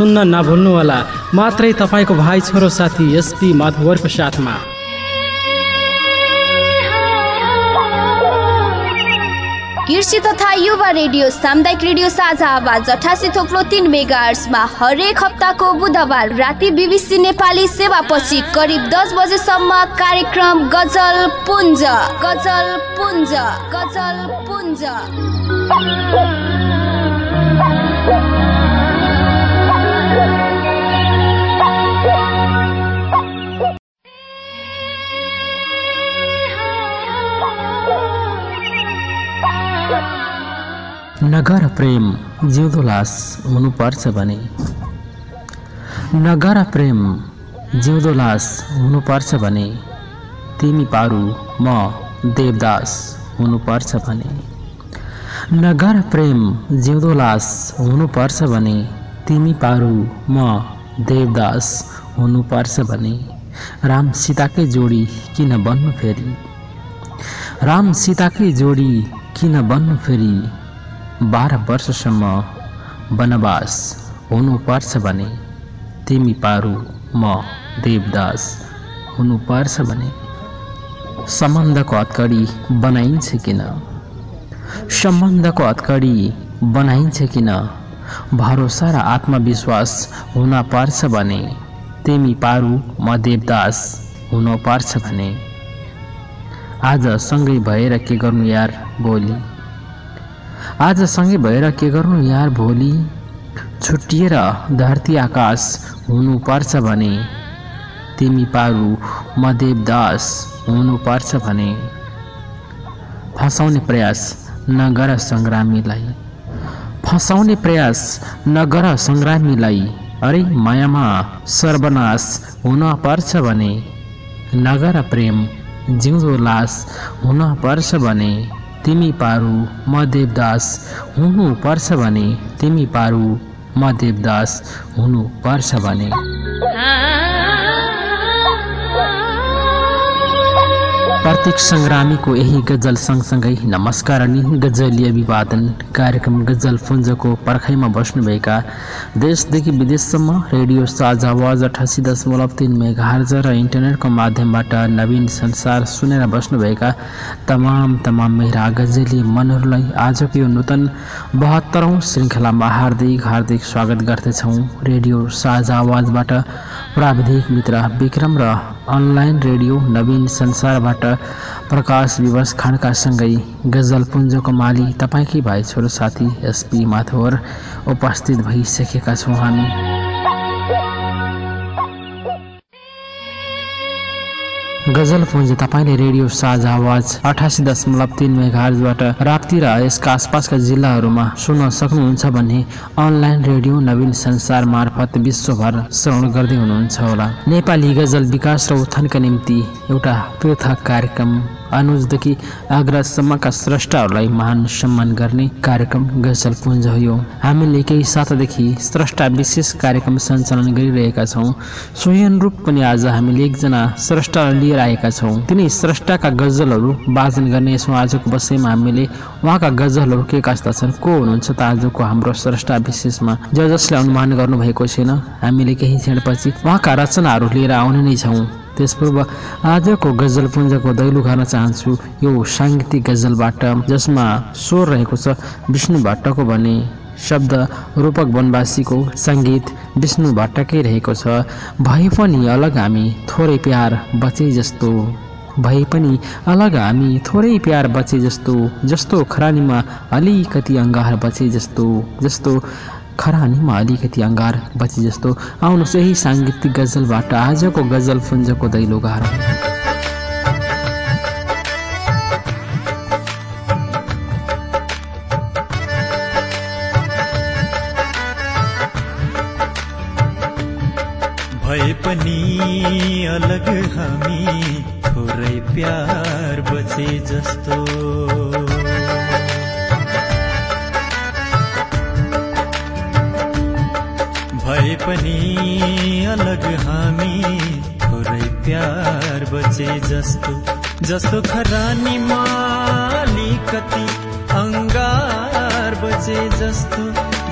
सुन्न नभुल्नुहोला। मात्रै तपाईँको भाइ छोरो साथी एसपी माधवरको साथमा कृषि तथा युवा रेडियो सामुदायिक रेडियो साझा आवाज अठासी थोप्लो तिन मेगा हरेक हप्ताको बुधबार राति बिबिसी नेपाली सेवापछि करिब दस बजेसम्म कार्यक्रम गजल पुञ्ज गजल पुञ्ज गजल पुञ्ज। नगर प्रेम जिउँदो लास हुनुपर्छ भने। नगर प्रेम जिउँदो लास हुनुपर्छ भने तिमी पारु म देवदास हुनुपर्छ भने। नगर प्रेम जिउँदो लास हुनुपर्छ भने तिमी पारु म देवदास हुनुपर्छ भने। राम सीताकै जोडी किन बन्नु फेरि? राम सीताकै जोडी किन बन्नु फेरि? बाह्र वर्षसम्म वनवास हुनुपर्छ भने तिमी पारु म देवदास हुनुपर्छ भने सम्बन्धको हतकडी बनाइन्छ किन? सम्बन्धको हतकडी बनाइन्छ किन? भरोसा र आत्मविश्वास हुन पर्छ भने तिमी पारु म देवदास हुनुपर्छ भने। आज सँगै भएर के गर्नु यार भोलि आज सँगै भएर के गर्नु यार भोलि? छुट्टिएर धरती आकाश हुनुपर्छ भने। तिमी पारु म देवदास हुनुपर्छ भने। फसाउने प्रयास नगर सङ्ग्रामीलाई। फसाउने प्रयास नगर सङ्ग्रामीलाई। अरे मायामा सर्वनाश हुन पर्छ भने। नगर प्रेम जिउँदो लास हुन पर्छ भने। तिमी पारु म देवदास हुनुपर्छ भने तिमी पारु म देवदास हुनुपर्छ भने। प्रत्येक सङ्ग्रामीको यही गजल सँगसँगै नमस्कार अनि गजलीय अभिवादन कार्यक्रम गजल पुञ्जको पर्खाइमा बस्नुभएका देशदेखि विदेशसम्म रेडियो साझा आवाज अठासी दशमलव तिन मेघार्ज र इन्टरनेटको माध्यमबाट नवीन संसार सुनेर बस्नुभएका तमाम तमाम मेरा गजली मनहरूलाई आजको यो नूतन बहत्तरौँ श्रृङ्खलामा हार्दिक हार्दिक स्वागत गर्दछौँ। रेडियो साझा आवाजबाट प्राविधिक मित्र विक्रम र अनलाइन रेडियो नवीन संसारबाट प्रकाश विवश खाँडकासँगै गजलपुञ्जको माली तपाईँकै भाइ छोरो साथी एसपी माथवर उपस्थित भइसकेका छौँ हामी। गजल पुञ्ज तपाईँले रेडियो साझा आवाज अठासी दशमलव तिन मेघार्जबाट राप्ती र यसका आसपासका जिल्लाहरूमा सुन्न सक्नुहुन्छ भने अनलाइन रेडियो नवीन संसार मार्फत विश्वभर श्रवण गर्दै हुनुहुन्छ होला। नेपाली गजल विकास र उत्थानका निम्ति एउटा पृथक कार्यक्रम अनुजदेखि आग्रासम्मका स्रष्टाहरूलाई महान सम्मान गर्ने कार्यक्रम गजल पुञ्ज हो। यो हामीले केही सातादेखि स्रष्टा विशेष कार्यक्रम सञ्चालन गरिरहेका छौँ। सोही अनुरूप पनि आज हामीले एकजना स्रष्टालाई लिएर आएका छौँ। तिनै स्रष्टाका गजलहरू वाचन गर्ने यसो आजको बसैमा हामीले उहाँका गजलहरू के कस्ता छन् को हुनुहुन्छ त आजको हाम्रो स्रष्टा विशेषमा? ज जसले अनुमान गर्नुभएको छैन हामीले केही क्षणपछि उहाँका रचनाहरू लिएर आउने नै छौँ। त्यसपूर्व आजको गजल पुञ्जको दैलो गर्न चाहन्छु यो साङ्गीतिक गजलबाट जसमा स्वर रहेको छ विष्णु भट्टको भने। शब्द रूपक वनवासीको सङ्गीत विष्णु भट्टकै रहेको छ। भए पनि अलग हामी थोरै प्यार बचे जस्तो। भए पनि अलग हामी थोरै प्यार बचे जस्तो। जस्तो खरानीमा अलिकति अङ्गार बचे जस्तो। जस्तो खरानीमा अलिकति अङ्गार बचे जस्तो। आउनुहोस् यही साङ्गीतिक गजलबाट आजको गजल फुन्जको दैलो गाह्रो। पनि अलग हामी थोरै प्यार बचे जस्तो। भए पनि अलग हामी। थोरै प्यार बचे जस्तो जस्तो खरानीमा अलिकति अङ्गार बचे जस्तो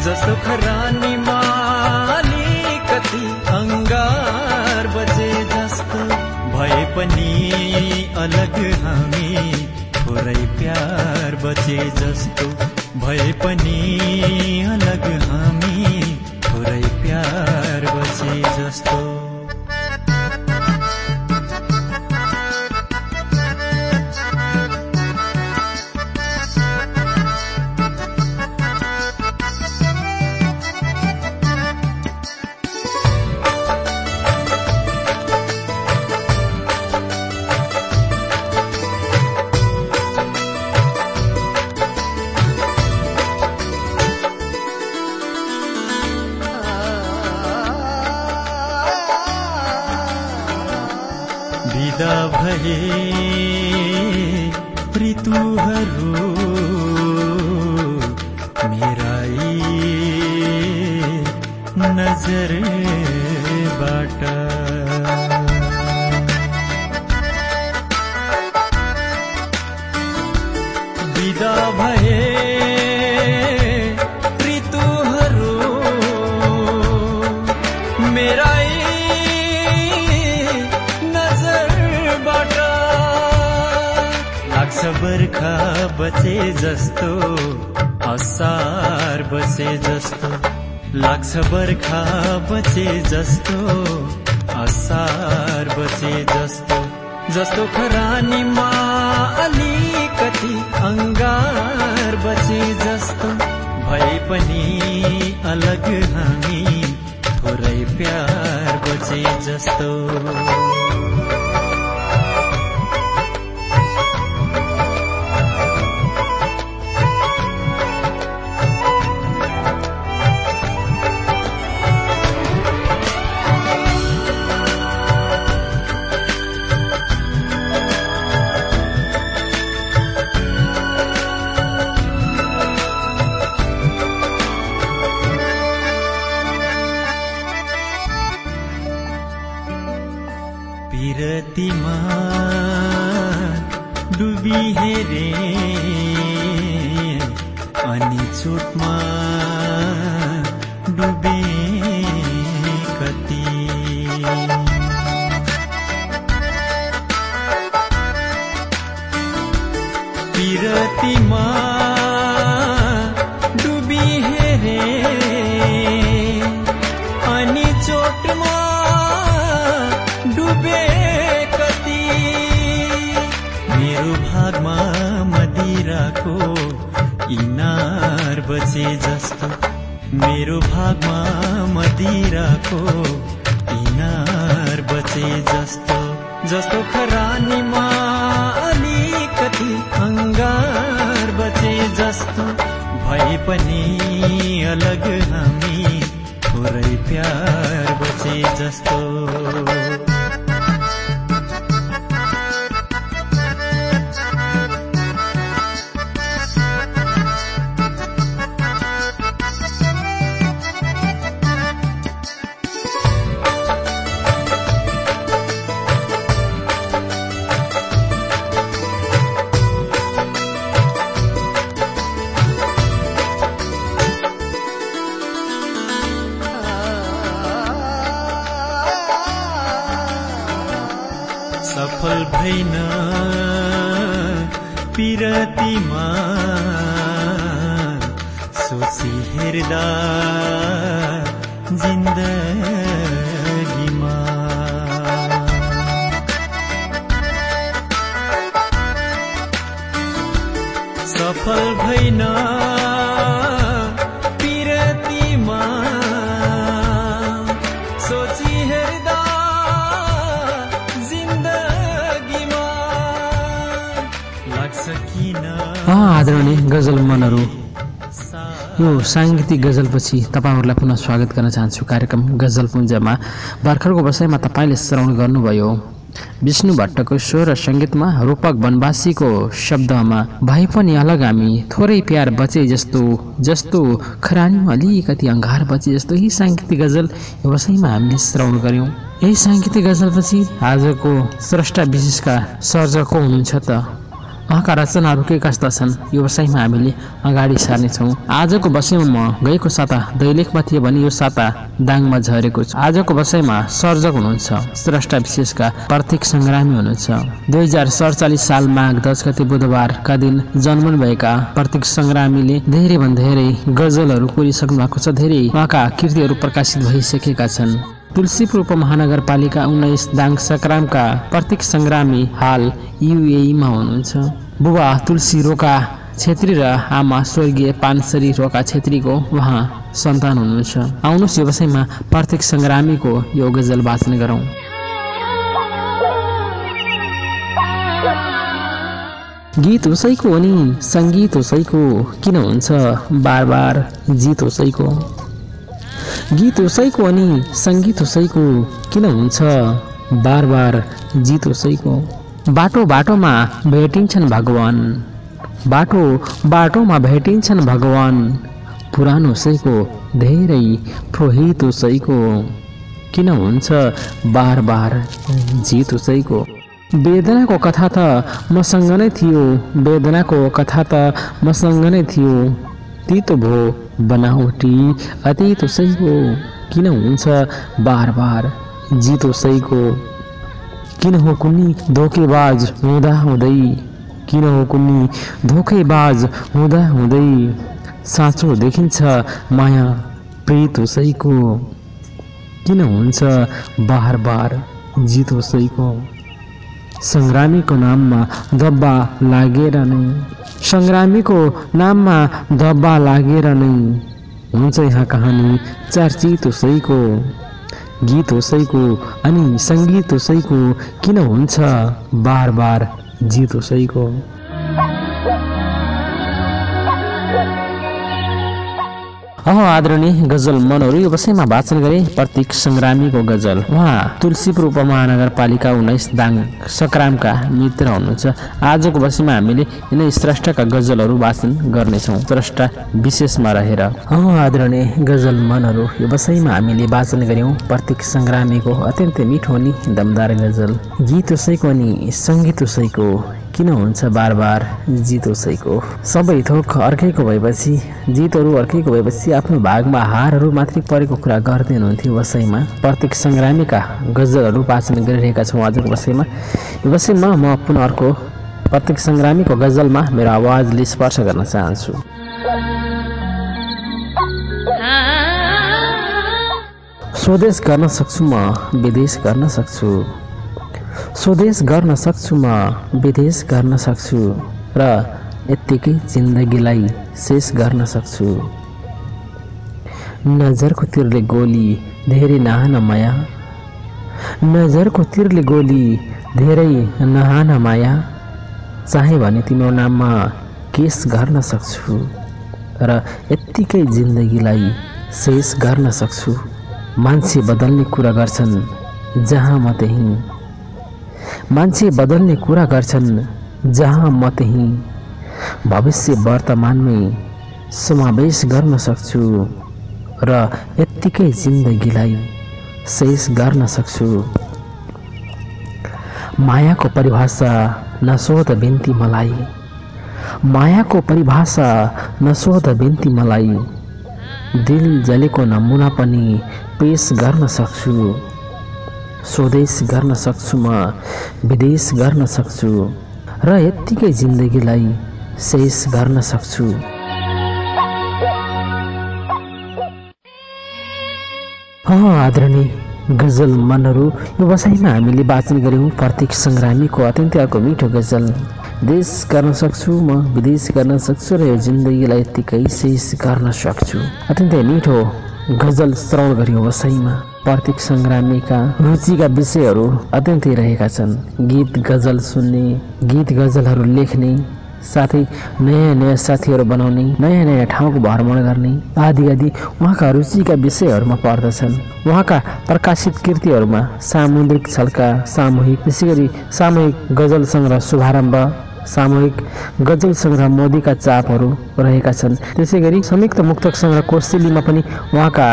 जस्तो खरानीमा अलिकति अङ्गार बचे जस्तो भए पनि अलग हामी। थोरै प्यार बचे जस्तो भए पनि अलग हामी। प्यार बचे जस्तो। भए ऋतुहरू। यी नजरबाट लाग्छ बर्खा बचे जस्तो असार बचे जस्तो। लाग्छ बर्खा बचे जस्तो असार बचे जस्तो। जस्तो खरानीमा अलिकति अङ्गार बचे जस्तो भए पनि अलग हामी थोरै प्यार बचे जस्तो। जस्तो मेरो भागमा मदिराको इनार बचे जस्तो जस्तो खरानीमा अलिकति अङ्गार बचे जस्तो भए पनि अलग हामी थोरै प्यार बचे जस्तो। सोची हेर्दा जिन्दगीमा। सफल भइन पिरतीमा। सोची हेर्दा जिन्दगीमा। लाग्छ किन? आदरणीय गजल मनहरू यो साङ्गीतिक गजलपछि तपाईँहरूलाई पुनः स्वागत गर्न चाहन्छु। कार्यक्रम गजल पुञ्जमा भर्खरको बसाइमा तपाईँले श्रवण गर्नुभयो। विष्णु भट्टको स्वर र सङ्गीतमा रूपक वनवासीको शब्दमा भए पनि अलग हामी थोरै प्यार बचे जस्तो जस्तो खरानीमा अलिकति अङ्गार बचे जस्तो यही साङ्गीतिक गजल यो हामीले श्रवण गऱ्यौँ यही साङ्गीतिक गजलपछि आजको स्रष्टा विशेषका सर्जक हुनुहुन्छ त उहाँका रचनाहरू के कस्ता छन् यो विषयमा हामीले अगाडि सार्नेछौँ। आजको बसाइमा म गएको साता दैलेखमा थिएँ भने यो साता दाङमा झरेको छु। आजको बसाइमा सर्जक हुनुहुन्छ। स्रष्टा विशेषका प्रतीक सङ्ग्रामी हुनुहुन्छ। दुई हजार सडचालिस साल माघ दस गते बुधबारका दिन जन्मनु भएका प्रतीक सङ्ग्रामीले धेरैभन्दा धेरै गजलहरू कोरिसक्नु भएको छ। धेरै उहाँका कृतिहरू प्रकाशित भइसकेका छन्। तुलसीपुर उपमहानगरपालिका उन्नाइस दाङ सक्रामका प्रतीक सङ्ग्रामी हाल युएईमा हुनुहुन्छ बुबा तुलसी रोका छेत्री र आमा स्वर्गीय पानसरी रोका छेत्रीको उहाँ सन्तान हुनुहुन्छ आउनुहोस् यो विषयमा प्रतीक सङ्ग्रामीको यो गजल वाचन गरौँ गीत उसैको अनि सङ्गीत उसैको किन हुन्छ बार बार जित उसैको गीत उसैको अनि सङ्गीत उसैको किन हुन्छ? बार बार जित उसैको बाटो बाटोमा भेटिन्छन् भगवान्। बाटो बाटोमा भेटिन्छन् भगवान्। पुरानो उसैको धेरै प्रोहित उसैको किन हुन्छ? बार बार जित उसैको वेदनाको कथा त मसँग नै थियो। वेदनाको कथा त मसँग नै थियो। तितो भो बनावटी अतीत उसैको किन हुन्छ बार बार जित उसैको किन हो कुन्नी धोकेबाज हुँदा हुँदै? किन हो कुन्नी धोकेबाज हुँदा हुँदै? साँचो देखिन्छ माया प्रीत उसैको किन हुन्छ बार बार जित उसैको सङ्ग्रामीको नाममा दब्बा लागेर नै सङ्ग्रामीको नाममा दब्बा लागेर नै हुन्छ यहाँ कहानी। चर्चित उसैको गीत उसैको अनि सङ्गीत उसैको किन हुन्छ बार बार जित उसैको अह आदरणीय गजल मनहरू यो विषयमा वाचन गरे प्रतीक सङ्ग्रामीको गजल। उहाँ तुलसीपुर उपमहानगरपालिका उन्नाइस दाङ सक्रामका मित्र हुनुहुन्छ। आजको विषयमा हामीले यिनै स्रष्टाका गजलहरू वाचन गर्नेछौँ। स्रष्टा विशेषमा रहेर। अह आदरणीय गजल मनहरू यो विषयमा हामीले वाचन गऱ्यौँ प्रतीक सङ्ग्रामीको अत्यन्तै मिठो अनि दमदार गजल। गीत उसैको अनि सङ्गीत उसैको किन हुन्छ बार बार जित उसैको सबै थोक अर्कैको भएपछि जितहरू अर्कैको भएपछि आफ्नो भागमा हारहरू मात्रै परेको कुरा गर्दै हुनुहुन्थ्यो वसैमा प्रत्येक सङ्ग्रामीका गजलहरू वाचन गरिरहेका छौँ आजको वसैमा यो वसैमा म पुनः अर्को प्रत्येक सङ्ग्रामीको गजलमा मेरो आवाजले स्पर्श गर्न चाहन्छु। स्वदेश गर्न सक्छु म विदेश गर्न सक्छु। स्वदेश गर्न सक्छु म विदेश गर्न सक्छु र यत्तिकै जिन्दगीलाई शेष गर्न सक्छु। नजरको तिरले गोली धेरै नहान माया। नजरको तिरले गोली धेरै नहान माया। चाहे भने तिम्रो नाममा केस गर्न सक्छु र यत्तिकै जिन्दगीलाई शेष गर्न सक्छु। मान्छे बदल्ने कुरा गर्छन् जहाँ म त्यहीँ मान्छे बदल्ने कुरा गर्छन् जहाँ म त्यहीँ भविष्य वर्तमानमै समावेश गर्न सक्छु र यत्तिकै जिन्दगीलाई शेष गर्न सक्छु। मायाको परिभाषा नसोध बिन्ती मलाई। मायाको परिभाषा नसोध बिन्ती मलाई। दिल जलेको नमुना पनि पेस गर्न सक्छु। स्वदेश गर्न सक्छु म विदेश गर्न सक्छु र यत्तिकै जिन्दगीलाई शेष गर्न सक्छु। आदरणीय गजल मनहरू यो बसाइमा हामीले वाचन गऱ्यौँ प्रत्येक सङ्ग्रामीको अत्यन्तै अर्को मिठो गजल। देश गर्न सक्छु म विदेश गर्न सक्छु र यो जिन्दगीलाई यत्तिकै शेष गर्न सक्छु। अत्यन्तै मिठो गजल श्रवण गऱ्यौँ वसाइमा प्रत्येक सङ्ग्रामीका रुचिका विषयहरू अत्यन्तै रहेका छन्। गीत गजल सुन्ने गीत गजलहरू लेख्ने साथै नयाँ नयाँ साथीहरू बनाउने नयाँ नयाँ ठाउँको भ्रमण गर्ने आदि आदि उहाँका रुचिका विषयहरूमा पर्दछन्। उहाँका प्रकाशित कृतिहरूमा सामुद्रिक छल्का सामूहिक त्यसै गरी सामूहिक गजल सङ्ग्रह शुभारम्भ सामूहिक गजल सङ्ग्रह मोदीका चापहरू रहेका छन्। त्यसै गरी संयुक्त मुक्तक सङ्ग्रह कोसेलीमा पनि उहाँका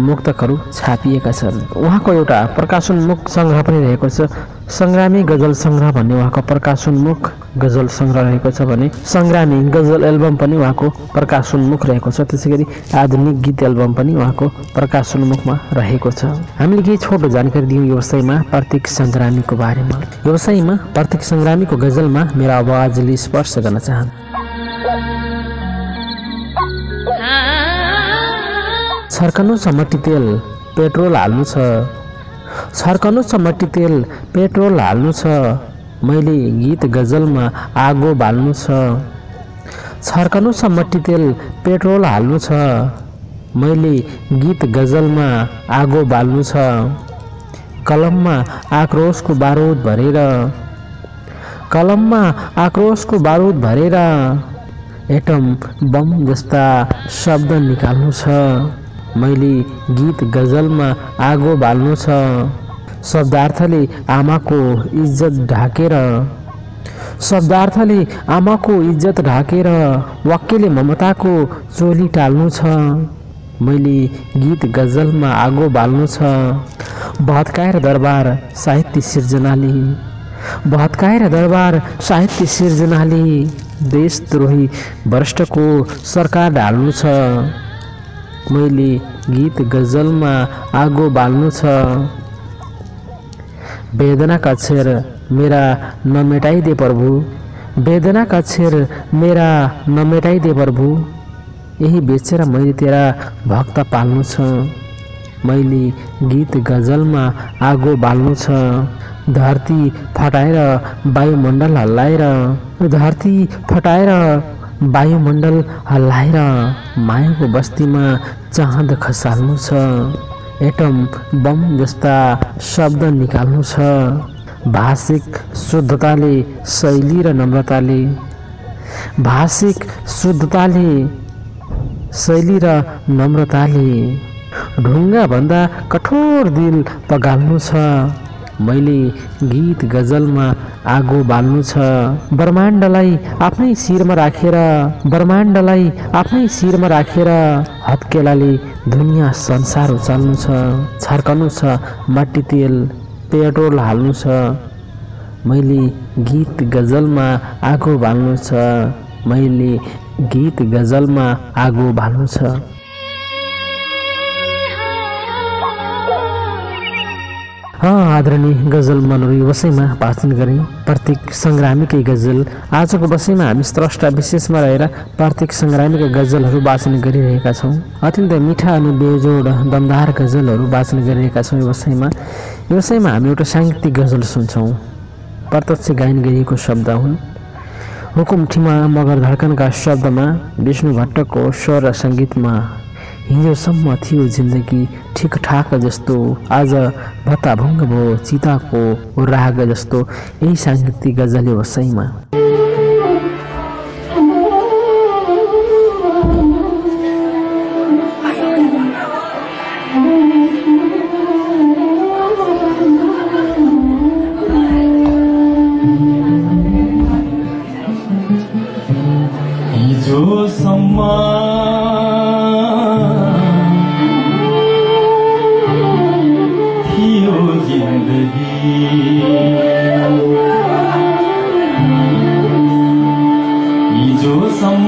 मुक्तकहरू छापिएका छन्। उहाँको एउटा प्रकाशोन्मुख सङ्ग्रह पनि रहेको छ। सङ्ग्रामी गजल सङ्ग्रह भन्ने उहाँको प्रकाशोन्मुख गजल सङ्ग्रह रहेको छ भने सङ्ग्रामी गजल एल्बम पनि उहाँको प्रकाशोन्मुख रहेको छ। त्यसै गरी आधुनिक गीत एल्बम पनि उहाँको प्रकाशोन्मुखमा रहेको छ। हामीले केही छोटो जानकारी दियौँ व्यवसायमा प्रत्येक सङ्ग्रामीको बारेमा। व्यवसायमा प्रत्येक सङ्ग्रामीको गजलमा मेरो आवाजले स्पर्श गर्न चाहन्छु छर्कनु छ मट्टी तेल पेट्रोल हाल्नु छ। छर्कनु छ मट्टी तेल पेट्रोल हाल्नु छ। मैले गीत गजलमा आगो बाल्नु छ। छर्कनु छ मट्टी तेल पेट्रोल हाल्नु छ। मैले गीत गजलमा आगो बाल्नु छ। कलममा आक्रोशको बारुद भरेर। कलममा आक्रोशको बारुद भरेर। एटम बम जस्ता शब्द निकाल्नु छ। मैले गीत गजलमा आगो बाल्नु छ। शब्दार्थले आमाको इज्जत ढाकेर शब्दार्थले आमाको इज्जत ढाकेर वाक्यले ममताको चोली टाल्नु छ। मैले गीत गजलमा आगो बाल्नु छ। भत्काएर दरबार साहित्य सिर्जनाले भत्काएर दरबार साहित्य सिर्जनाले देशद्रोही भ्रष्टको सरकार ढाल्नु छ। मैले गीत गजलमा आगो बाल्नु छ। वेदनाका अक्षर मेरा नमेटाइदे प्रभु। वेदनाका अक्षर मेरा नमेटाइदे प्रभु। यही बेचेर मैले तेरा भक्त पाल्नु छ। मैले गीत गजलमा आगो बाल्नु छ। धरती फटाएर वायुमण्डल हल्लाएर धरती फटाएर वायुमण्डल हल्लाएर मायाको बस्तीमा चाँद खसाल्नु छ। एटम बम जस्ता शब्द निकाल्नु छ। भाषिक शुद्धताले शैली र नम्रताले। भाषिक शुद्धताले शैली र नम्रताले ढुङ्गाभन्दा कठोर दिल पगाल्नु छ। मैले गीत गजलमा आगो बाल्नु छ। ब्रह्माण्डलाई आफ्नै शिरमा राखेर ब्रह्माण्डलाई आफ्नै शिरमा राखेर हत्केलाले दुनियाँ संसार उचाल्नु छ छर्कनु छ माटी तेल पेट्रोल हाल्नु छ। मैले गीत गजलमा आगो बाल्नु छ। मैले गीत गजलमा आगो बाल्नु छ। आदरणीय गजल मनोरी वसैमा वाचन गरेँ प्रत्येक सङ्ग्रामीकै गजल। आजको बसैमा हामी स्रष्टा विशेषमा रहेर प्रत्येक सङ्ग्रामीको गजलहरू वाचन गरिरहेका छौँ। अत्यन्त मिठा अनि बेजोड दमदार गजलहरू वाचन गरिरहेका छौँ व्यवसायमा व्यवसायमा हामी एउटा साङ्गीतिक गजल सुन्छौँ। प्रत्यक्ष गायन गरिएको शब्द हुन्। हुकुम ठिमा मगर धड्कनका शब्दमा विष्णु भट्टको स्वर र सङ्गीतमा। हिजोसम्म थियो जिन्दगी ठिकठाक जस्तो। आज भत्ताभङ्ग भयो चिताको राग जस्तो। यही साङ्गीतिक गजल हिजोसम्म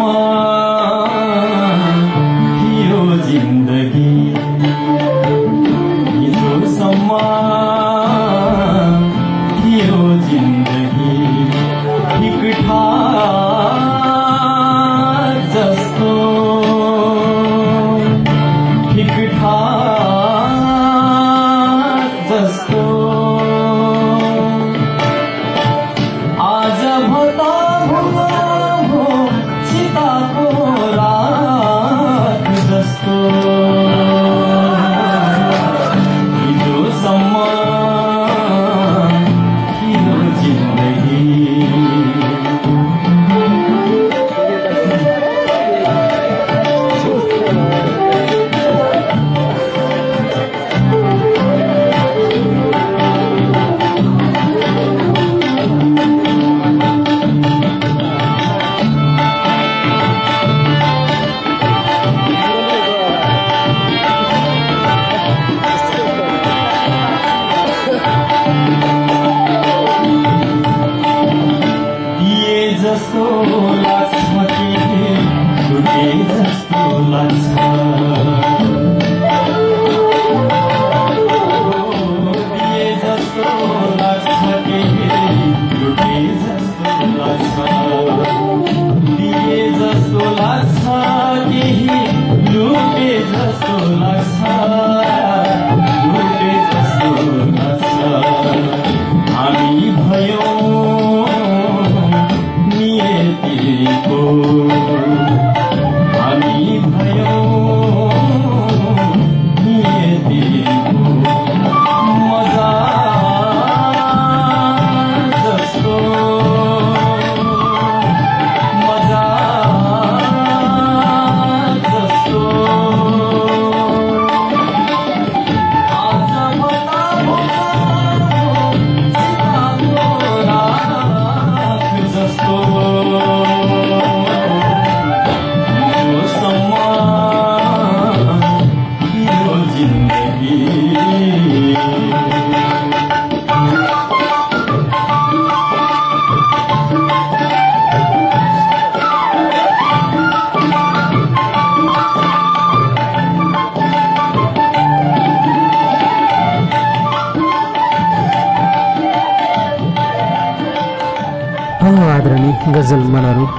Allah. जस्तो लाग्छ केही लुटे जस्तो लाग्छ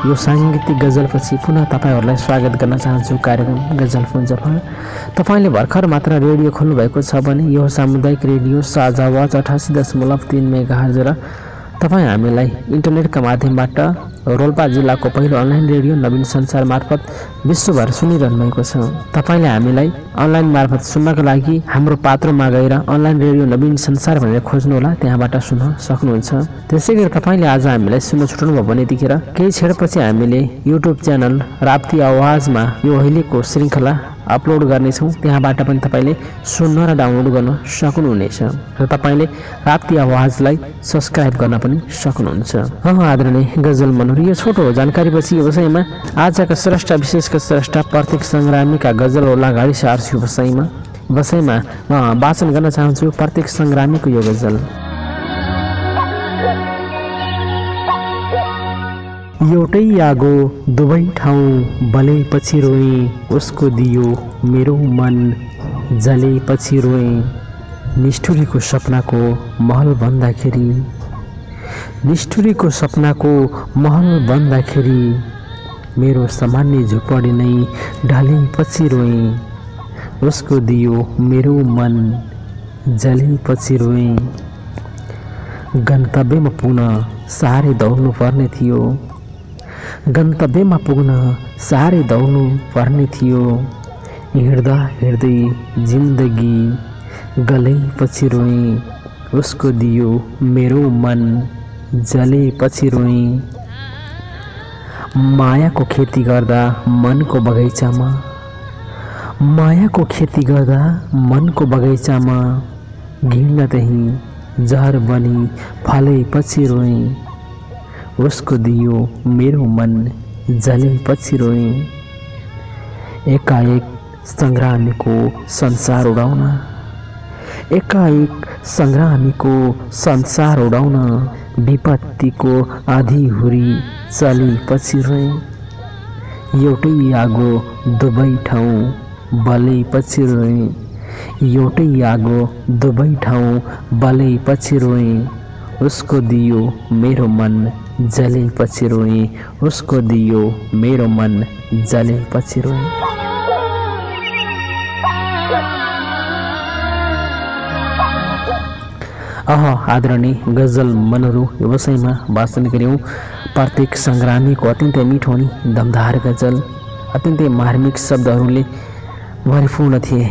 यो साङ्गीतिक गजलपछि पुनः तपाईँहरूलाई स्वागत गर्न चाहन्छु कार्यक्रम गजल पुञ्जमा तपाईँले भर्खर मात्र रेडियो खोल्नुभएको छ भने यो सामुदायिक रेडियो साझा आवाज अठासी दशमलव तिन मेगा र तपाईँ हामीलाई इन्टरनेटका माध्यमबाट रोल्पा जिल्लाको पहिलो अनलाइन रेडियो नवीन संसार मार्फत विश्वभर सुनिरहनु भएको छ। तपाईँले हामीलाई अनलाइन मार्फत सुन्नको लागि हाम्रो पात्रोमा गएर अनलाइन रेडियो नवीन संसार भनेर खोज्नुहोला त्यहाँबाट सुन्न सक्नुहुन्छ। त्यसै गरी तपाईँले आज हामीलाई सुन्न छुट्याउनु भयो भने यतिखेर केही क्षणपछि हामीले युट्युब च्यानल राप्ती आवाजमा यो अहिलेको श्रृङ्खला अपलोड गर्नेछौँ। त्यहाँबाट पनि तपाईँले सुन्न र डाउनलोड गर्न सक्नुहुनेछ र तपाईँले राप्ती आवाजलाई सब्सक्राइब गर्न पनि सक्नुहुन्छ। आदरणीय गजल मनोहर यो छोटो जानकारीपछि यो विषयमा आजका स्रष्टा विशेषका स्रष्टा प्रत्येक सङ्ग्रामीका गजल ओला गाडी सार्छु विषयमा विषयमा म वाचन गर्न चाहन्छु। प्रत्येक सङ्ग्रामीको यो गजल। एउटै आगो दुवै ठाउँ बलेपछि रोएँ उसको दियो मेरो मन जलेपछि रोएँ। निष्ठुरीको सपनाको महल बन्दाखेरि निष्ठुरीको सपनाको महल बन्दाखेरि मेरो सामान्य झुपडी नै ढलेपछि रोएँ। उसको दियो मेरो मन जलेपछि रोएँ। गन्तव्यमा पुग्न साह्रै दौड्नु पर्ने थियो। गन्तव्यमा पुग्न साह्रै दौड्नु पर्ने थियो। हिँड्दा हिँड्दै जिन्दगी गलेपछि रोएँ। उसको दियो मेरो मन जलेपछि रोएँ। मायाको खेती गर्दा मनको बगैँचामा मायाको खेती गर्दा मनको बगैँचामा त्यहीँ जहर बनी फलेपछि रोएँ। उसको दियो मेरो मन जलेपछि रोएँ। एकाएक सङ्ग्रामीको संसार उडाउन एकाएक सङ्ग्रामीको संसार उडाउन विपत्तिको आधी चलेपछि रोएँ एउटै आगो दुवै ठाउँ बलेपछि रोएँ एउटै आगो दुवै ठाउँ बलेपछि रोएँ उसको दियो मेरो मन जलेपछि रोएँ उसको दियो मेरो मन जलेपछि रोएँ अह आदरणीय गजल मनहरू व्यवसायमा वाचन गऱ्यौँ प्रत्येक सङ्ग्रामीको अत्यन्तै मिठो अनि दमदार गजल अत्यन्तै मार्मिक शब्दहरूले भरिपूर्ण थिए।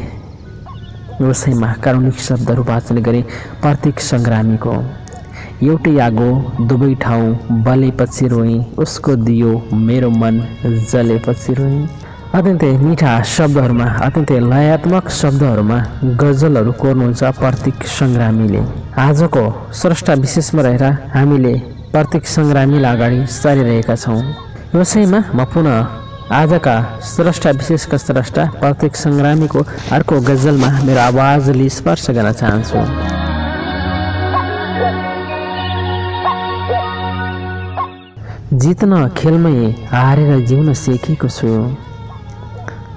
व्यवसायमा कारुणिक शब्दहरू वाचन गरे प्रत्येक सङ्ग्रामीको एउटै आगो दुवै ठाउँ बलेपछि रोएँ उसको दियो मेरो मन जलेपछि रोएँ। अत्यन्तै मिठा शब्दहरूमा अत्यन्तै लयात्मक शब्दहरूमा गजलहरू कोर्नुहुन्छ प्रत्येक सङ्ग्रामीले। आजको स्रष्टा विशेषमा रहेर हामीले प्रत्येक सङ्ग्रामीलाई अगाडि सारिरहेका छौँ। विषयमा म पुनः आजका स्रष्टा विशेषका स्रष्टा प्रत्येक सङ्ग्रामीको अर्को गजलमा मेरो आवाजले स्पर्श गर्न चाहन्छु। जित्न खेलमै हारेर जिउन सिकेको छु।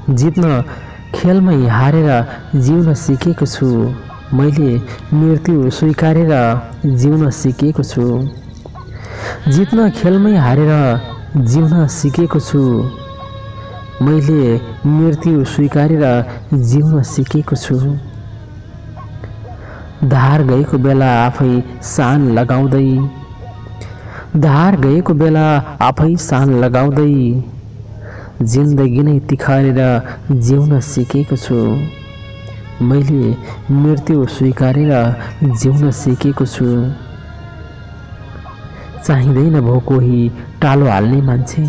जित्न खेलमै हारेर जिउन सिकेको छु। मैले मृत्यु स्वीकारेर जिउन सिकेको छु। जित्न खेलमै हारेर जिउन सिकेको छु। मैले मृत्यु स्वीकारेर जिउन सिकेको छु। धार गएको बेला आफै सान लगाउँदै। धार गएको बेला आफै सान लगाउँदै। जिन्दगी नै तिखारेर जिउन सिकेको छु। मैले मृत्यु स्वीकारेर जिउन सिकेको छु। चाहिँदैन भो कोही टालो हाल्ने मान्छे।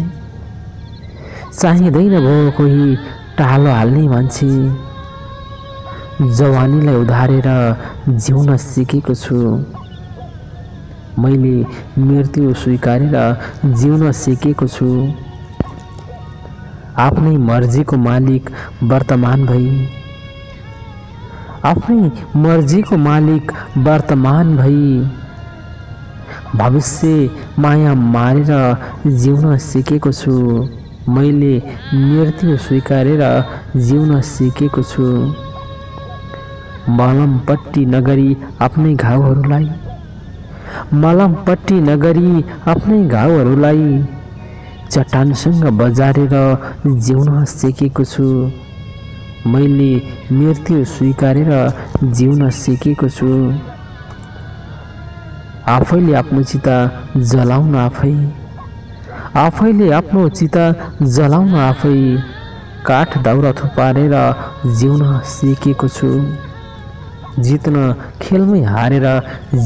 चाहिँदैन भो कोही टालो हाल्ने मान्छे। जवानीलाई उधारेर जिउन सिकेको छु। मैले मृत्यु स्वीकारेर जिउन सिकेको छु। आफ्नै मर्जीको मालिक वर्तमान भई। आफ्नै मर्जीको मालिक वर्तमान भई। भविष्य माया मारेर जिउन सिकेको छु। मैले मृत्यु स्वीकारेर जिउन सिकेको छु। मलमपट्टि नगरी आफ्नै घाउहरूलाई। मलमपट्टि नगरी आफ्नै घाउहरूलाई चट्टानसँग बजारेर जिउन सिकेको छु। मैले मृत्यु स्वीकारेर जिउन सिकेको छु। आफैले आफ्नो चिता जलाउन आफै। आफैले आफ्नो चिता जलाउन आफै। काठ दाउरा थुपारेर जिउन सिकेको छु। जित्न खेलमै हारेर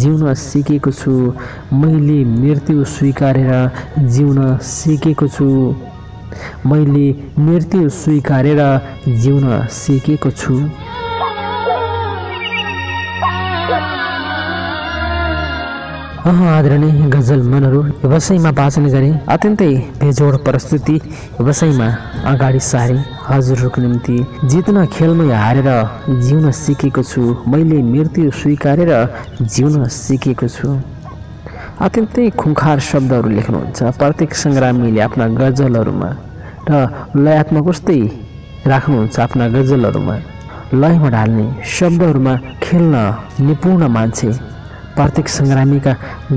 जिउन सिकेको छु। मैले मृत्यु स्वीकारेर जिउन सिकेको छु। मैले मृत्यु स्वीकारेर जिउन सिकेको छु। आदरणीय गजल मनहरू व्यवसायमा वाचन गरे अत्यन्तै बेजोड प्रस्तुति व्यवसायमा अगाडि सारे। हजुरहरूको निम्ति जित्न खेलमै हारेर जिउन सिकेको छु। मैले मृत्यु स्वीकारेर जिउन सिकेको छु। अत्यन्तै खुङ्खार शब्दहरू लेख्नुहुन्छ। प्रत्येक सङ्ग्रामीले आफ्ना गजलहरूमा र लयात्मक कस्तै राख्नुहुन्छ आफ्ना गजलहरूमा। लयमा ढाल्ने शब्दहरूमा खेल्न निपुण मान्छे प्रत्येक सङ्ग्रामीका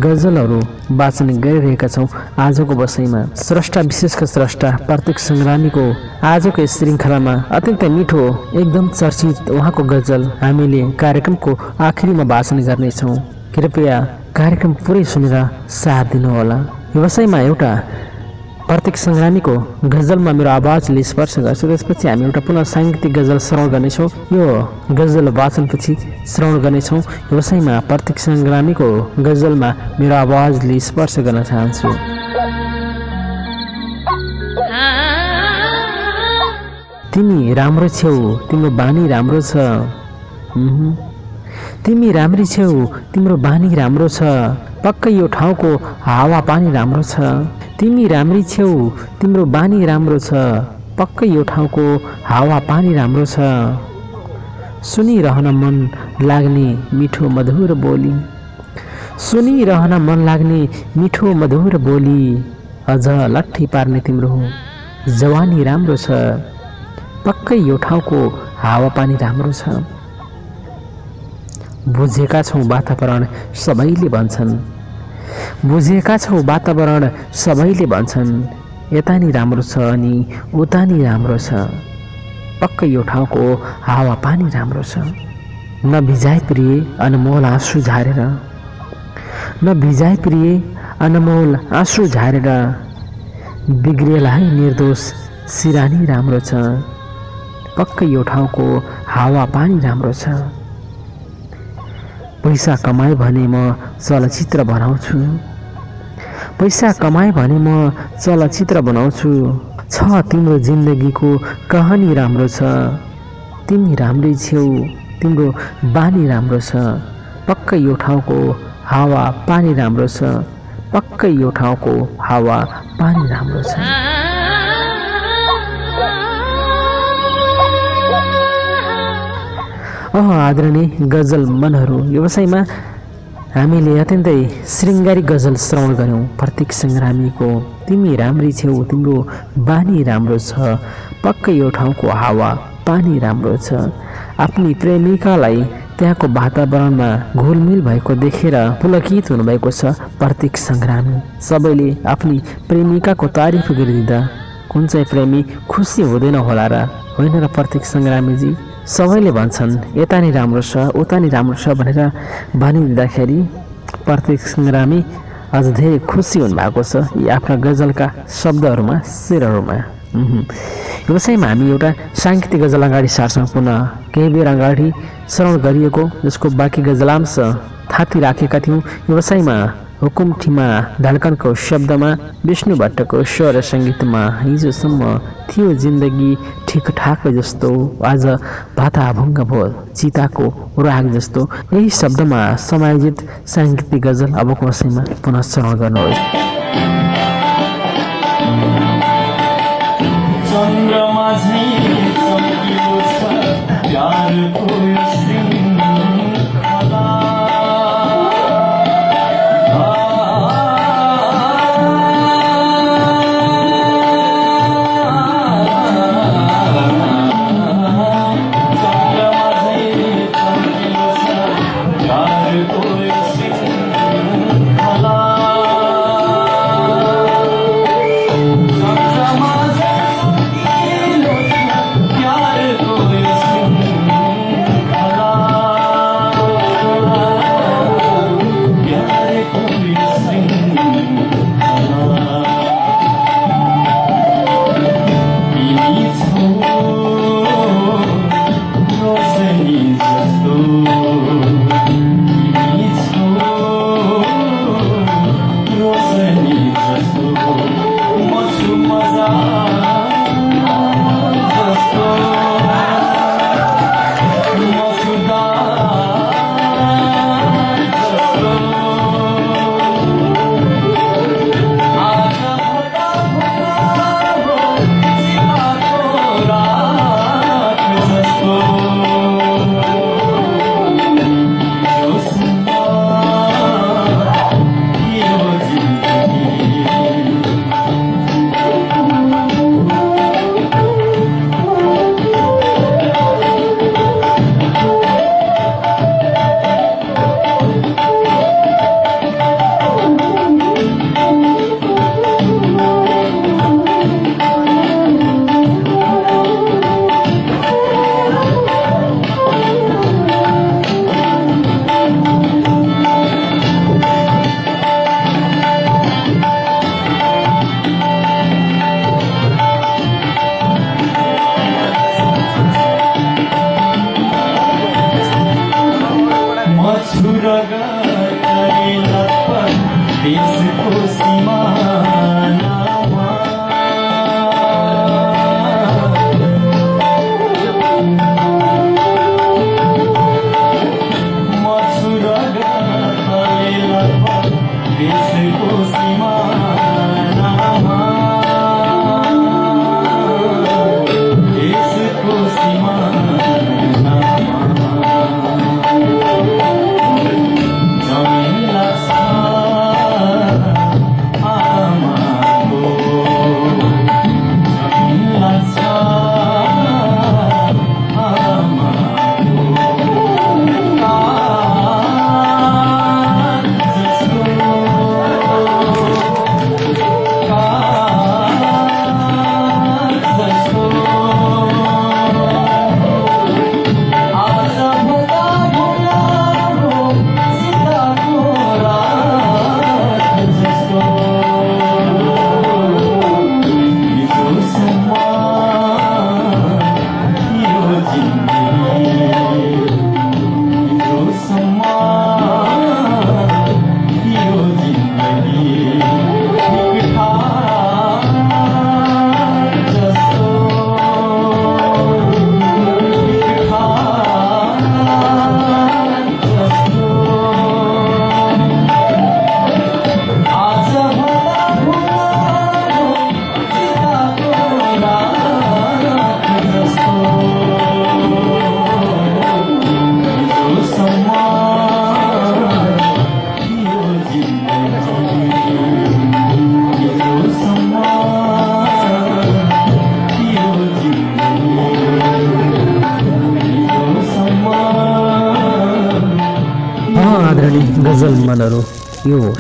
गजलहरू वाचन गरिरहेका छौँ आजको बसाइमा स्रष्टा विशेषका स्रष्टा प्रत्येक सङ्ग्रामीको आजको श्रृङ्खलामा अत्यन्तै मिठो एकदम चर्चित उहाँको गजल हामीले कार्यक्रमको आखिरीमा वाचन गर्नेछौँ। कृपया कार्यक्रम पुरै सुनेर साथ दिनुहोला। व्यवसायमा एउटा प्रत्येक सङ्ग्रामीको गजलमा मेरो आवाजले स्पर्श गर्छ त्यसपछि हामी एउटा पुनः साङ्गीतिक गजल श्रवण गर्नेछौँ। यो गजल वाचनपछि श्रवण गर्नेछौँ। व्यवसायमा प्रत्येक सङ्ग्रामीको गजलमा मेरो आवाजले स्पर्श गर्न चाहन्छु। तिमी राम्रो छेउ तिम्रो बानी राम्रो छ। तिमी राम्री छेउ तिम्रो बानी राम्रो छ। पक्कै यो ठाउँको हावा पानी राम्रो छ। तिमी राम्री छेउ तिम्रो बानी राम्रो छ। पक्कै यो ठाउँको हावा पानी राम्रो छ। सुनिरहन मन लाग्ने मिठो मधुर बोली। सुनिरहन मन लाग्ने मिठो मधुर बोली। अझ लट्ठी पार्ने तिम्रो जवानी राम्रो छ। पक्कै यो ठाउँको हावापानी राम्रो छ। बुझेका छौँ वातावरण सबैले भन्छन्। बुझेका छौँ वातावरण सबैले भन्छन्। यता नि राम्रो छ अनि उता नि राम्रो छ। पक्कै यो ठाउँको हावापानी राम्रो छ। न भिजाइ प्रिय अनमोल आँसु झारेर। न भिजाइ प्रिय अनमोल आँसु झारेर। बिग्रिएला है निर्दोष सिरानी राम्रो छ। पक्कै यो ठाउँको हावा पानी राम्रो छ। पैसा कमाएँ भने म चलचित्र बनाउँछु। पैसा कमाएँ भने म चलचित्र बनाउँछु। छ तिम्रो जिन्दगीको कहानी राम्रो छ। तिमी राम्रै छेउ तिम्रो बानी राम्रो छ। पक्कै यो ठाउँको हावा पानी राम्रो छ। पक्कै यो ठाउँको हावा पानी राम्रो छ। अह आदरणीय गजल मनहरू व्यवसायमा हामीले अत्यन्तै शृङ्गारी गजल श्रवण गऱ्यौँ प्रत्येक सङ्ग्रामीको तिमी राम्री छेउ तिम्रो बानी राम्रो छ। पक्कै यो ठाउँको हावा पानी राम्रो छ। आफ्नी प्रेमिकालाई त्यहाँको वातावरणमा घुलमिल भएको देखेर पुलकित हुनुभएको छ प्रतीक सङ्ग्रामी सबैले आफ्नी प्रेमिकाको तारिफ गरिदिँदा कुन चाहिँ प्रेमी खुसी हुँदैन होला र? होइन र प्रतीक सङ्ग्रामीजी सबैले भन्छन् यता नि राम्रो छ उता नि राम्रो छ भनेर भनिदिँदाखेरि प्रतीक सङ्ग्रामी अझ धेरै खुसी हुनुभएको छ यी आफ्ना गजलका शब्दहरूमा शेरहरूमा। व्यवसायमा हामी एउटा साङ्गीतिक गजल अगाडि सार्छौँ। पुनः केही बेर अगाडि श्रवण गरिएको जसको बाँकी गजलांश थाती राखेका थियौँ व्यवसायमा हुकुम ठिमा धड्कनको शब्दमा विष्णु भट्टको स्वर सङ्गीतमा हिजोसम्म थियो जिन्दगी ठिकठाक जस्तो। आज भाताभुङ्ग भयो चिताको राग जस्तो। यही शब्दमा समायोजित साङ्गीतिक गजल अबको वसैमा पुनः श्रवण गर्नुहोस्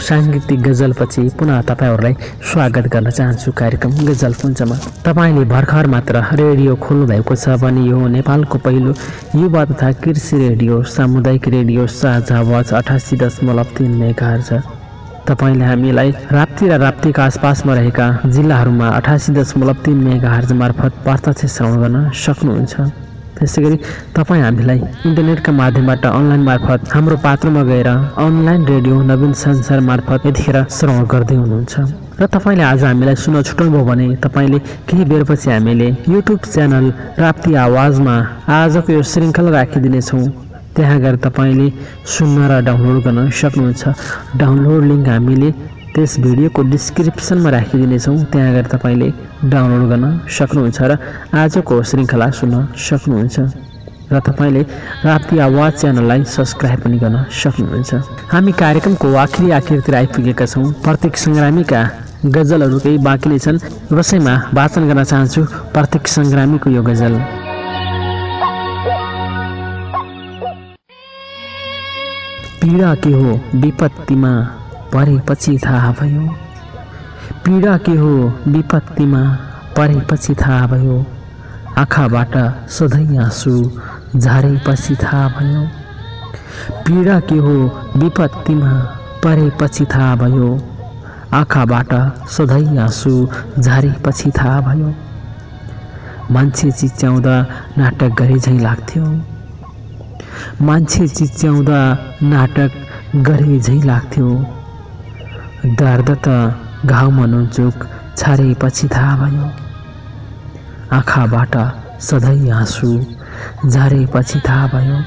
साङ्गीतिक गजलपछि पुनः तपाईँहरूलाई स्वागत गर्न चाहन्छु। कार्यक्रम गजल पुञ्जमा। तपाईँले भर्खर मात्र रेडियो खोल्नु भएको छ भने यो नेपालको पहिलो युवा तथा कृषि रेडियो सामुदायिक रेडियो साझा आवाज अठासी दशमलव तिन मेगाहर छ तपाईँले हामीलाई राप्ती र राप्तीका आसपासमा रहेका जिल्लाहरूमा अठासी दशमलव तिन मेगा हर्ज मार्फत प्रत्यक्ष गर्न सक्नुहुन्छ। त्यसै गरी तपाईँ हामीलाई इन्टरनेटका माध्यमबाट अनलाइन मार्फत हाम्रो पात्रमा गएर अनलाइन रेडियो नवीन संसार मार्फत यतिखेर श्रवण गर्दै हुनुहुन्छ। र तपाईँले आज हामीलाई सुन्न छुटाउनुभयो भने तपाईँले केही बेरपछि हामीले युट्युब च्यानल राप्ती आवाजमा आजको यो श्रृङ्खला राखिदिनेछौँ। त्यहाँ गएर तपाईँले सुन्न र डाउनलोड गर्न सक्नुहुन्छ। डाउनलोड लिङ्क हामीले त्यस भिडियोको डिस्क्रिप्सनमा राखिदिनेछौँ। त्यहाँ गएर तपाईँले डाउनलोड गर्न सक्नुहुन्छ र आजको श्रृङ्खला सुन्न सक्नुहुन्छ र तपाईँले राप्ती आवाज च्यानललाई सब्सक्राइब पनि गर्न सक्नुहुन्छ। हामी कार्यक्रमको आखिरी आखिरतिर आइपुगेका छौँ। प्रत्येक सङ्ग्रामीका गजलहरू केही बाँकी नै छन्। विषयमा वाचन गर्न चाहन्छु। प्रत्येक सङ्ग्रामीको यो गजल। पीडा के हो विपत्तिमा? परेपछि थाहा भयो। पीडा के हो विपत्तिमा परेपछि थाहा भयो। आँखाबाट सधैँ आँसु झारेपछि थाहा भयो। पीडा के हो विपत्तिमा परेपछि थाहा भयो। आँखाबाट सधैँ आँसु झारेपछि थाहा भयो। मान्छे चिच्याउँदा नाटक गरे झैँ लाग्थ्यो। मान्छे चिच्याउँदा नाटक गरे झैँ लाग्थ्यो। दर्द त घाउमा नुनचुक छारेपछि थाहा भयो। आँखाबाट सधैँ आँसु झारेपछि थाहा भयो।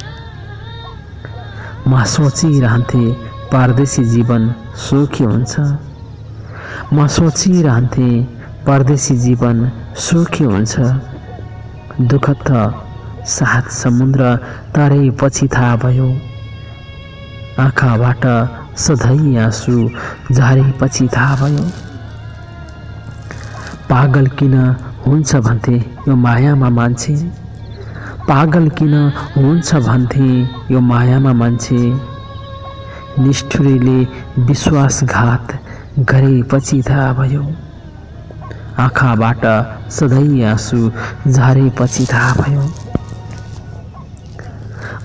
म सोचिरहन्थेँ परदेशी जीवन सुखी हुन्छ। म सोचिरहन्थेँ परदेशी जीवन सुखी हुन्छ। दुःख त सात समुद्र तरेपछि थाहा भयो। आँखाबाट सधैँ आँसु झरेपछि थाहा भयो। पागल किन हुन्छ भन्थे यो मायामा मान्छे? पागल किन हुन्छ भन्थे यो मायामा मान्छे? निष्ठुरीले विश्वासघात गरेपछि थाहा भयो। आँखाबाट सधैँ आँसु झरेपछि थाहा भयो।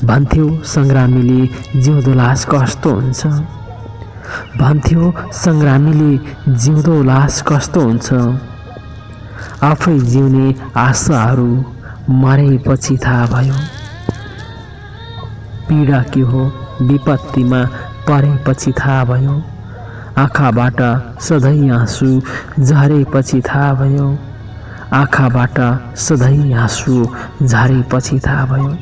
भन्थ्यो सङ्ग्रामीले जिउँदो लास कस्तो हुन्छ। भन्थ्यो सङ्ग्रामीले जिउँदो लास कस्तो हुन्छ? आफै जिउने आशाहरू मरेपछि थाहा भयो। पीडा के हो? विपत्तिमा परेपछि थाहा भयो। आँखाबाट सधैँ आँसु झरेपछि थाहा भयो। आँखाबाट सधैँ आँसु झरेपछि थाहा भयो।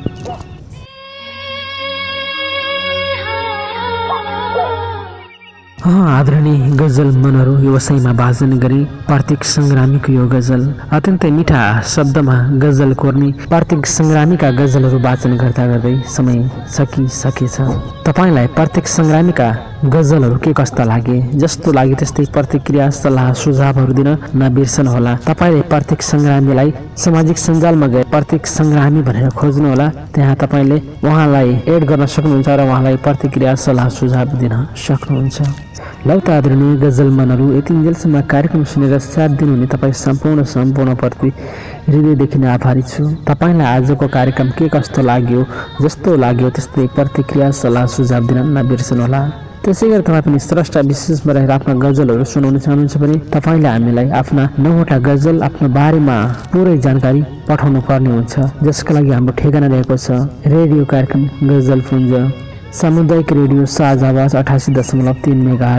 आदरणीय गजल मनहरू व्यवसायमा वाचन गरी प्रत्येक सङ्ग्रामीको यो गजल अत्यन्तै मिठा शब्दमा गजल कोर्ने प्रत्येक सङ्ग्रामीका गजलहरू वाचन गर्दा गर्दै समय सकिसकेछ। तपाईँलाई प्रत्येक सङ्ग्रामीका गजलहरू के कस्ता लागे? जस्तो लागे त्यस्तै प्रतिक्रिया सल्लाह सुझावहरू दिन नबिर्सनुहोला तपाईँले प्रत्येक सङ्ग्रामीलाई सामाजिक सञ्जालमा गए प्रत्येक सङ्ग्रामी भनेर खोज्नुहोला त्यहाँ तपाईँले उहाँलाई एड गर्न सक्नुहुन्छ र उहाँलाई प्रतिक्रिया सल्लाह सुझाव दिन सक्नुहुन्छ। लौ त आदरणीय गजल मनहरू यतिन्जेलसम्म कार्यक्रम सुनेर साथ दिनुहुने तपाईँ सम्पूर्ण सम्पूर्णप्रति हृदयदेखि नै आभारी छु। तपाईँलाई आजको कार्यक्रम के कस्तो लाग्यो जस्तो लाग्यो त्यस्तै प्रतिक्रिया सल्लाह सुझाव दिन नबिर्सनुहोला त्यसै गरी तपाईँ पनि स्रष्टा विशेषमा रहेर आफ्ना गजलहरू सुनाउन चाहनुहुन्छ भने तपाईँले हामीलाई आफ्ना नौवटा गजल आफ्नो बारेमा पुरै जानकारी पठाउनु पर्ने हुन्छ। जसका लागि हाम्रो ठेगाना रहेको छ रेडियो कार्यक्रम गजल पुञ्ज सामुदायिक रेडियो साझ आवाज अठासी दशमलव तिन मेगा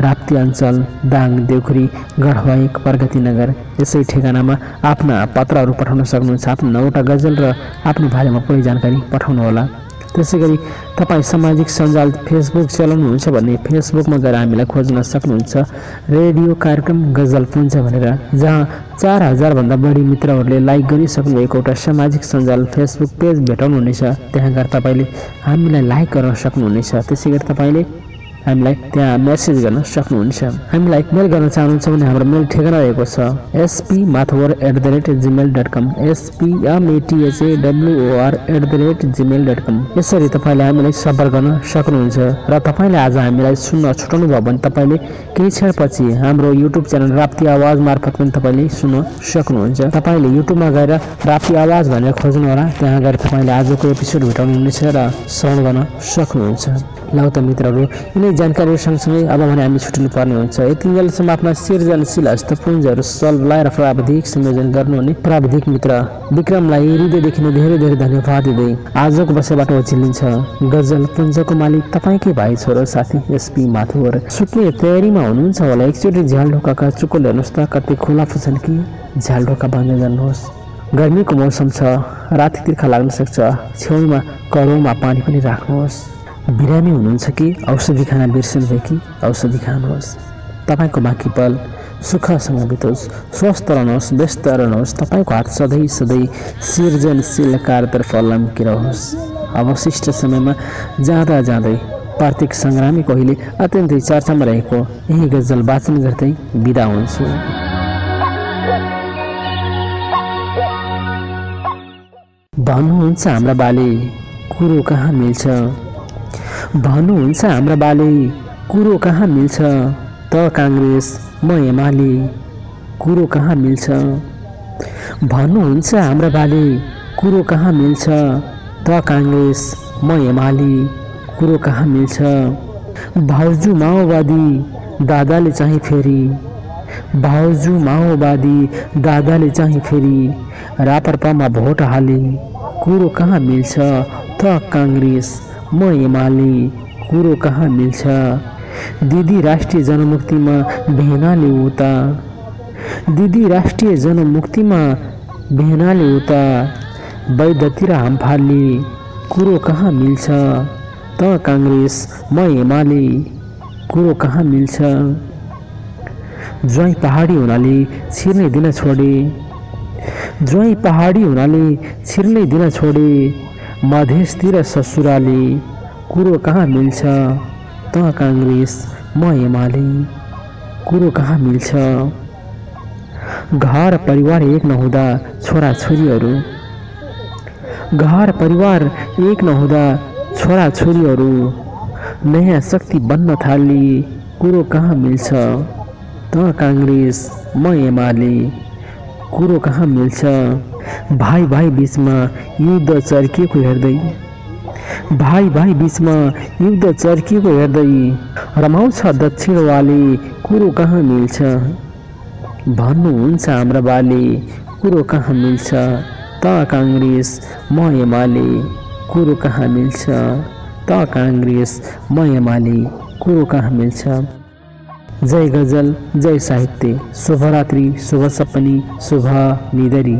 राप्ती अञ्चल दाङ देउखुरी गढवा एक प्रगति नगर यसै ठेगानामा आफ्ना पत्रहरू पठाउन सक्नुहुन्छ आफ्नो नौवटा गजल र आफ्नो बारेमा पुरै जानकारी पठाउनुहोला। त्यसै गरी तपाईँ सामाजिक सञ्जाल फेसबुक चलाउनुहुन्छ भने फेसबुकमा गएर हामीलाई खोज्न सक्नुहुन्छ। रेडियो कार्यक्रम गजल पुञ्ज भनेर जहाँ चार हजारभन्दा बढी मित्रहरूले लाइक गरिसक्नु भएको एउटा सामाजिक सञ्जाल फेसबुक पेज भेटाउनुहुनेछ। त्यहाँ गएर तपाईँले हामीलाई लाइक गर्न सक्नुहुनेछ। त्यसै गरी तपाईँले हामीलाई त्यहाँ मेसेज गर्न सक्नुहुन्छ। हामीलाई मेल गर्न चाहनुहुन्छ भने हाम्रो मेल ठेगाना रहेको छ। SP Mathbar at the rate Gmail dot com एसपिएमएटिएचए डब्लुओआर at the rate Gmail dot कम यसरी तपाईँले हामीलाई सम्पर्क गर्न सक्नुहुन्छ र तपाईँले आज हामीलाई सुन्न छुटाउनु भयो भने तपाईँले केही क्षणपछि हाम्रो युट्युब च्यानल राप्ती आवाज मार्फत पनि तपाईँले सुन्न सक्नुहुन्छ। तपाईँले युट्युबमा गएर राप्ती आवाज भनेर खोज्नु होला। त्यहाँ गएर तपाईँले आजको एपिसोड भेटाउनुहुनेछ र श्रवण गर्न सक्नुहुन्छ। ल त मित्रहरू यिनै जानकारीहरू सँगसँगै अब भने हामी छुट्नु पर्ने हुन्छ। यति बेलासम्म आफ्ना सृजनशील हस्तपुञ्जहरू सल्भ लगाएर प्राविधिक संयोजन गर्नुहुने। प्राविधिक मित्र विक्रमलाई हृदयदेखि नै धेरै धेरै धन्यवाद दिँदै आजको बसेबाट ओझिलिन्छ गजल पुञ्जको मालिक तपाईँकै भाइ छोरो साथी एसपी माथुवर सुत्ने तयारीमा हुनुहुन्छ होला। एकचोटि झ्याल ढोकाका चुकोल हेर्नुहोस् त कति खुला फुछन् कि झ्याल ढोका बाँध्दै जानुहोस्। गर्मीको मौसम छ राति तिर्खा लाग्न सक्छ। छेउमा कराउमा पानी पनि राख्नुहोस्। बिरामी हुनुहुन्छ कि? औषधि खान बिर्सनु भयो कि? औषधि खानुहोस्। तपाईँको बाँकी पल सुखसँग बितोस् स्वस्थ रहनुहोस् व्यस्त रहनुहोस् तपाईँको हात सधैँ सधैँ सृजनशील कार्यतर्फ लम्किरहोस् अवशिष्ट समयमा जाँदा जाँदै प्रत्येक सङ्ग्रामी कहिले अत्यन्तै चर्चामा रहेको यही गजल वाचन गर्दै बिदा हुन्छु। भन्नुहुन्छ हाम्रा बाले कुरो कहाँ मिल्छ? भन्नुहुन्छ हाम्रा बाले। कुरो कहाँ मिल्छ? त काङ्ग्रेस म एमाले। कुरो कहाँ मिल्छ? भन्नुहुन्छ हाम्रा बाले। कुरो कहाँ मिल्छ? त काङ्ग्रेस म एमाले। कुरो कहाँ मिल्छ? भाउजू माओवादी दादाले चाहिँ फेरि। भाउजू माओवादी दादाले चाहिँ फेरि। रापरपामा भोट हाले। कुरो कहाँ मिल्छ? त काङ्ग्रेस। म एमाले कुरो कहाँ मिल्छ? दिदी राष्ट्रिय जनमुक्तिमा भेनाले उता। दिदी राष्ट्रिय जनमुक्तिमा भेनाले उता। वैधतिर हामफाले कुरो कहाँ मिल्छ? त काङ्ग्रेस म एमाले कुरो कहाँ मिल्छ? ज्वाइँ पहाडी हुनाले छिर्नै दिन छोडे। ज्वाइँ पहाडी हुनाले छिर्नै दिन छोडे। मधेसतिर ससुराले कुरो कहाँ मिल्छ? त काङ्ग्रेस म एमाले। कुरो कहाँ मिल्छ? घर परिवार एक नहुँदा छोराछोरीहरू। घर परिवार एक नहुँदा छोराछोरीहरू। नयाँ शक्ति बन्न थाले कुरो कहाँ मिल्छ? त काङ्ग्रेस म एमाले। कुरो कहाँ मिल्छ? भाइ भाइ बिचमा युद्ध चर्किएको हेर्दै। भाइ भाइ बिचमा युद्ध चर्किएको हेर्दै रमाउँछ दक्षिणवाले कुरो कहाँ मिल्छ? भन्नुहुन्छ हाम्रा बाले कुरो कहाँ मिल्छ? त काङ्ग्रेस म एमाले कुरो कहाँ मिल्छ? त काङ्ग्रेस म एमाले कुरो कहाँ मिल्छ? जय गजल जय साहित्य शुभरात्रि शुभ सपनी शुभ निदरी